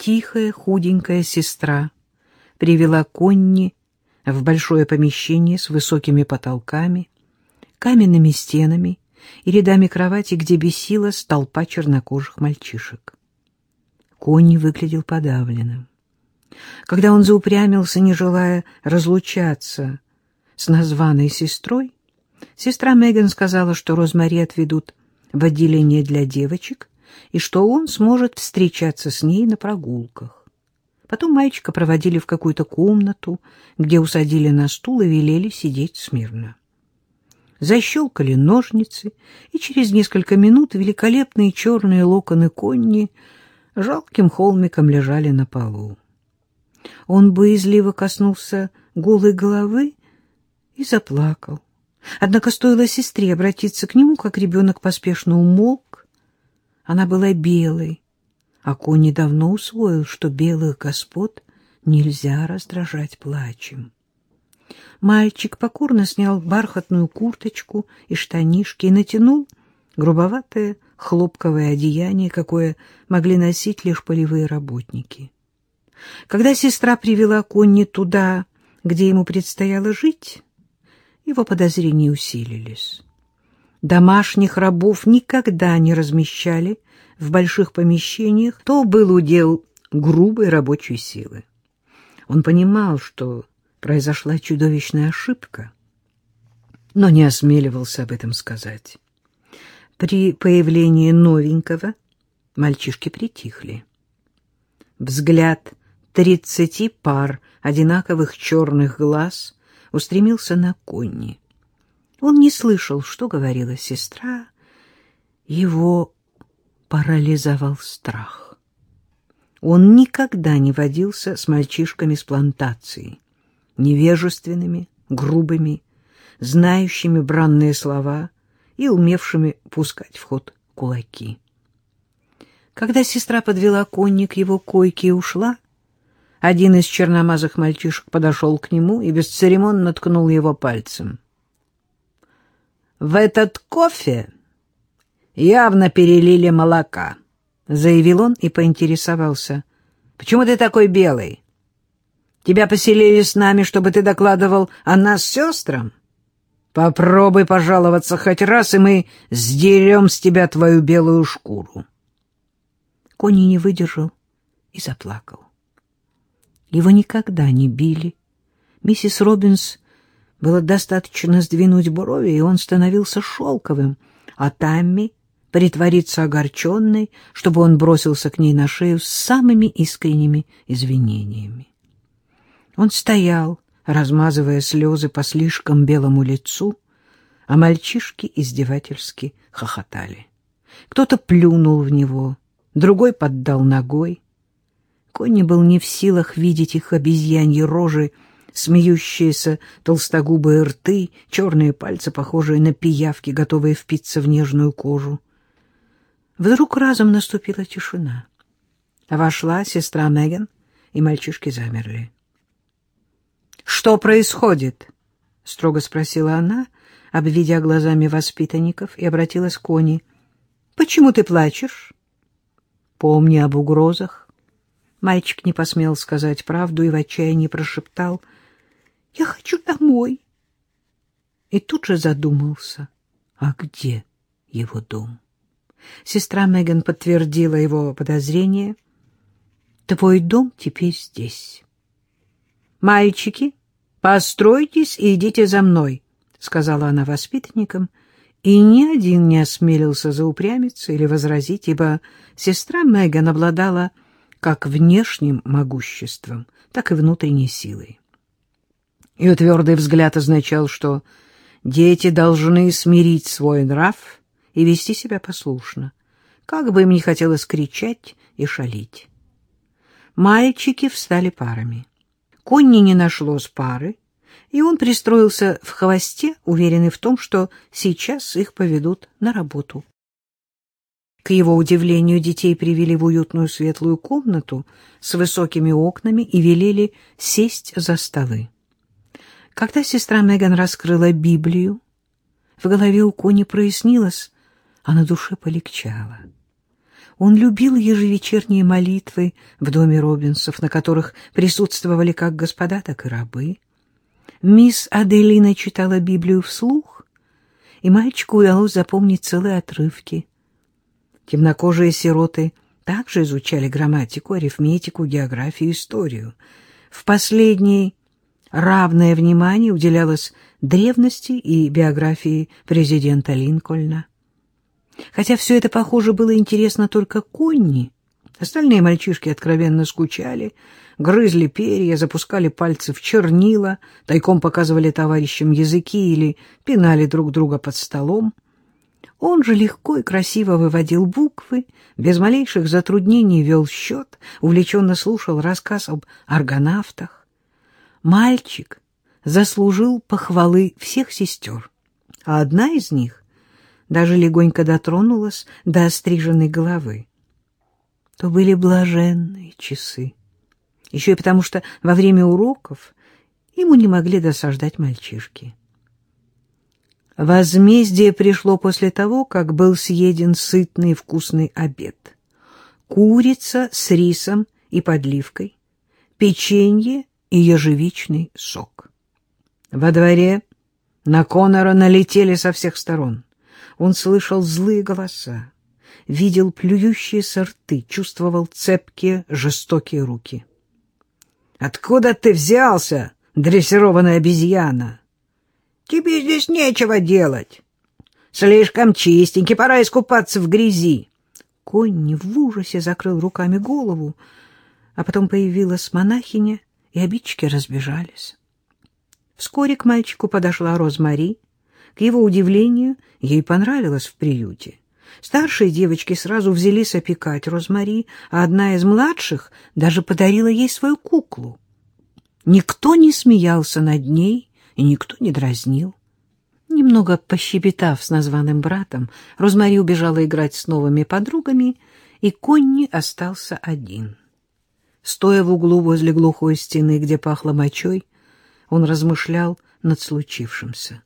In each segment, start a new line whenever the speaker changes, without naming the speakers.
Тихая, худенькая сестра привела Конни в большое помещение с высокими потолками, каменными стенами и рядами кровати, где бесила толпа чернокожих мальчишек. Конни выглядел подавленным. Когда он заупрямился, не желая разлучаться с названной сестрой, сестра Меган сказала, что Розмари отведут в отделение для девочек и что он сможет встречаться с ней на прогулках. Потом мальчика проводили в какую-то комнату, где усадили на стул и велели сидеть смирно. Защелкали ножницы, и через несколько минут великолепные черные локоны Конни жалким холмиком лежали на полу. Он боязливо коснулся голой головы и заплакал. Однако стоило сестре обратиться к нему, как ребенок поспешно умолк. Она была белой, а Кони давно усвоил, что белых господ нельзя раздражать плачем. Мальчик покорно снял бархатную курточку и штанишки и натянул грубоватое хлопковое одеяние, какое могли носить лишь полевые работники. Когда сестра привела Конни туда, где ему предстояло жить, его подозрения усилились. Домашних рабов никогда не размещали в больших помещениях, то был удел грубой рабочей силы. Он понимал, что произошла чудовищная ошибка, но не осмеливался об этом сказать. При появлении новенького мальчишки притихли. Взгляд тридцати пар одинаковых черных глаз устремился на Конни. Он не слышал, что говорила сестра. Его парализовал страх. Он никогда не водился с мальчишками с плантации, невежественными, грубыми, знающими бранные слова и умевшими пускать в ход кулаки. Когда сестра подвела Конни к его койке и ушла, один из черномазых мальчишек подошел к нему и бесцеремонно ткнул его пальцем. «В этот кофе явно перелили молока», — заявил он и поинтересовался. «Почему ты такой белый? Тебя поселили с нами, чтобы ты докладывал о нас сестрам? Попробуй пожаловаться хоть раз, и мы сдерем с тебя твою белую шкуру». Кони не выдержал и заплакал. Его никогда не били. Миссис Робинс было достаточно сдвинуть брови, и он становился шелковым, а Тамми притвориться огорченной, чтобы он бросился к ней на шею с самыми искренними извинениями. Он стоял, размазывая слезы по слишком белому лицу, а мальчишки издевательски хохотали. Кто-то плюнул в него, другой поддал ногой. Конни был не в силах видеть их обезьяньи рожи, смеющиеся толстогубые рты, черные пальцы, похожие на пиявки, готовые впиться в нежную кожу. Вдруг разом наступила тишина. Вошла сестра Меган, и мальчишки замерли. — Что происходит? — строго спросила она, обведя глазами воспитанников, и обратилась к Кони. — Почему ты плачешь? — Помни об угрозах, Мальчик не посмел сказать правду и в отчаянии прошептал «Я хочу домой». И тут же задумался, а где его дом? Сестра Меган подтвердила его подозрение. «Твой дом теперь здесь». «Мальчики, постройтесь и идите за мной», — сказала она воспитанникам, и ни один не осмелился заупрямиться или возразить, ибо сестра Меган обладала как внешним могуществом, так и внутренней силой. Ее твердый взгляд означал, что дети должны смирить свой нрав и вести себя послушно, как бы им ни хотелось кричать и шалить. Мальчики встали парами. Конни не нашлось пары, и он пристроился в хвосте, уверенный в том, что сейчас их поведут на работу. К его удивлению, детей привели в уютную светлую комнату с высокими окнами и велели сесть за столы. Когда сестра Меган раскрыла Библию, в голове у Кони прояснилось, а на душе полегчало. Он любил ежевечерние молитвы в доме Робинсов, на которых присутствовали как господа, так и рабы. Мисс Аделина читала Библию вслух, и мальчику удалось запомнить целые отрывки. Темнокожие сироты также изучали грамматику, арифметику, географию, историю. В последней равное внимание уделялось древности и биографии президента Линкольна. Хотя все это, похоже, было интересно только Конни, остальные мальчишки откровенно скучали, грызли перья, запускали пальцы в чернила, тайком показывали товарищам языки или пинали друг друга под столом. Он же легко и красиво выводил буквы, без малейших затруднений вел счет, увлеченно слушал рассказ об аргонавтах. Мальчик заслужил похвалы всех сестер, а одна из них даже легонько дотронулась до остриженной головы. То были блаженные часы. Еще и потому, что во время уроков ему не могли досаждать мальчишки. Возмездие пришло после того, как был съеден сытный вкусный обед. Курица с рисом и подливкой, печенье и ежевичный сок. Во дворе на Конора налетели со всех сторон. Он слышал злые голоса, видел плюющие рты, чувствовал цепкие, жестокие руки. «Откуда ты взялся, дрессированная обезьяна? Тебе здесь нечего делать. Слишком чистенький, пора искупаться в грязи». Конни в ужасе закрыл руками голову, а потом появилась монахиня, и обидчики разбежались. Вскоре к мальчику подошла Розмари, к его удивлению, ей понравилось в приюте. Старшие девочки сразу взялись опекать Розмари, а одна из младших даже подарила ей свою куклу. Никто не смеялся над ней и никто не дразнил. Немного пощебетав с названным братом, Розмари убежала играть с новыми подругами, и Конни остался один. Стоя в углу возле глухой стены, где пахло мочой, он размышлял над случившимся.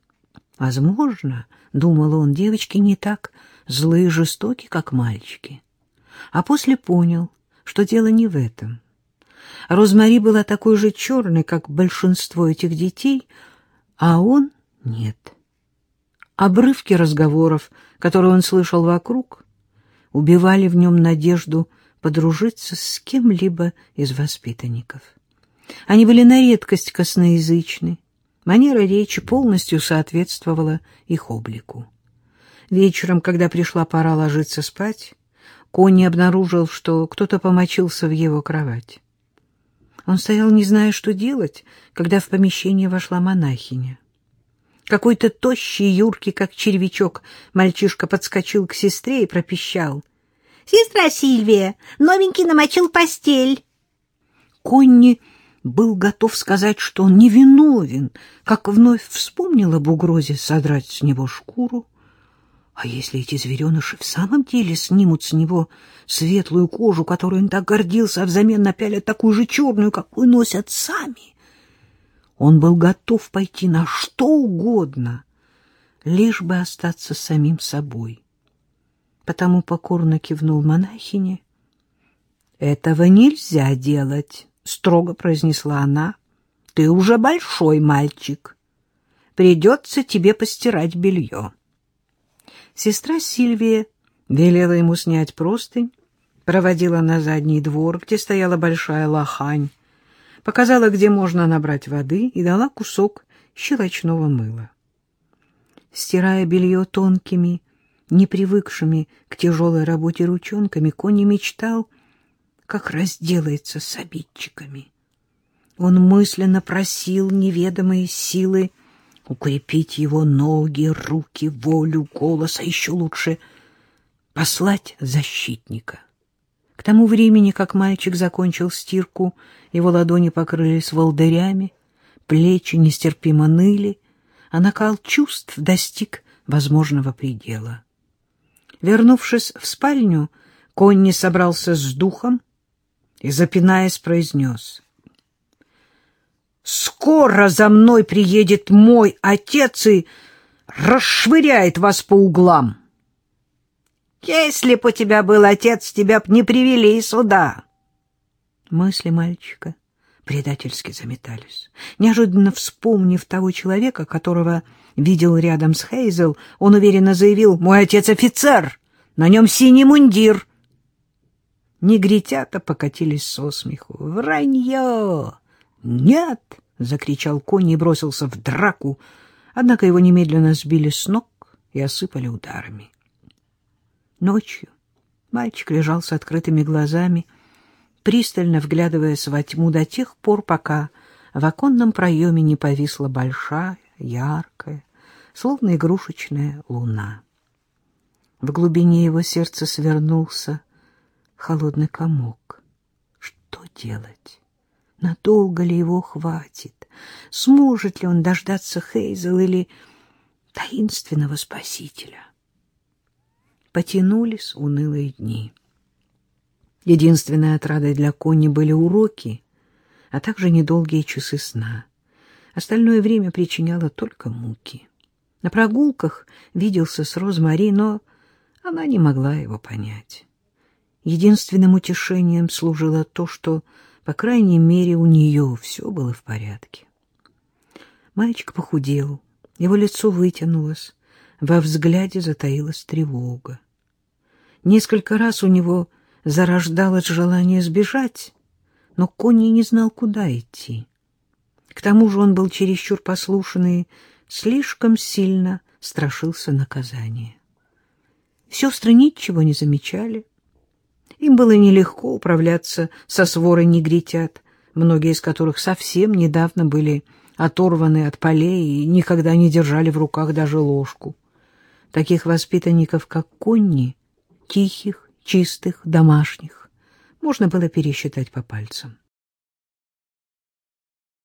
Возможно, — думал он, — девочки не так злые и жестоки, как мальчики. А после понял, что дело не в этом. Розмари была такой же черной, как большинство этих детей, а он — нет. Обрывки разговоров, которые он слышал вокруг, убивали в нем надежду подружиться с кем-либо из воспитанников. Они были на редкость косноязычны, Манера речи полностью соответствовала их облику. Вечером, когда пришла пора ложиться спать, Конни обнаружил, что кто-то помочился в его кровать. Он стоял, не зная, что делать, когда в помещение вошла монахиня. Какой-то тощий, юркий, как червячок, мальчишка подскочил к сестре и пропищал. — Сестра Сильвия, новенький намочил постель. Конни был готов сказать, что он невиновен, как вновь вспомнил об угрозе содрать с него шкуру. А если эти звереныши в самом деле снимут с него светлую кожу, которой он так гордился, а взамен напялят такую же черную, какую носят сами? Он был готов пойти на что угодно, лишь бы остаться самим собой. Потому покорно кивнул монахине. «Этого нельзя делать», — строго произнесла она, — ты уже большой мальчик. Придется тебе постирать белье. Сестра Сильвия велела ему снять простынь, проводила на задний двор, где стояла большая лохань, показала, где можно набрать воды, и дала кусок щелочного мыла. Стирая белье тонкими, непривыкшими к тяжелой работе ручонками, Кони мечтал как разделается с обидчиками. Он мысленно просил неведомые силы укрепить его ноги, руки, волю, голос, а еще лучше послать защитника. К тому времени, как мальчик закончил стирку, его ладони покрылись волдырями, плечи нестерпимо ныли, а накал чувств достиг возможного предела. Вернувшись в спальню, Конни собрался с духом и, запинаясь, произнес. «Скоро за мной приедет мой отец и расшвыряет вас по углам».
Если б у тебя был отец, тебя б не привели сюда.
Мысли мальчика предательски заметались. Неожиданно вспомнив того человека, которого видел рядом с Хейзел, он уверенно заявил, «Мой отец офицер, на нем синий мундир». Негритята покатились со смеху. «Вранье!» «Нет!» — закричал конь и бросился в драку, однако его немедленно сбили с ног и осыпали ударами. Ночью мальчик лежал с открытыми глазами, пристально вглядываясь во тьму до тех пор, пока в оконном проеме не повисла большая, яркая, словно игрушечная луна. В глубине его сердца свернулся холодный комок. Что делать? Надолго ли его хватит? Сможет ли он дождаться Хейзел или таинственного спасителя? Потянулись унылые дни. Единственной отрадой для Кони были уроки, а также недолгие часы сна. Остальное время причиняло только муки. На прогулках виделся с Розмари, но она не могла его понять. Единственным утешением служило то, что, по крайней мере, у нее все было в порядке. Мальчик похудел, его лицо вытянулось, во взгляде затаилась тревога. Несколько раз у него зарождалось желание сбежать, но Конни не знал, куда идти. К тому же он был чересчур послушный слишком сильно страшился наказания. Сестры ничего не замечали. Им было нелегко управляться со сворой негритят, многие из которых совсем недавно были оторваны от полей и никогда не держали в руках даже ложку. Таких воспитанников, как Конни, тихих, чистых, домашних, можно было пересчитать по пальцам.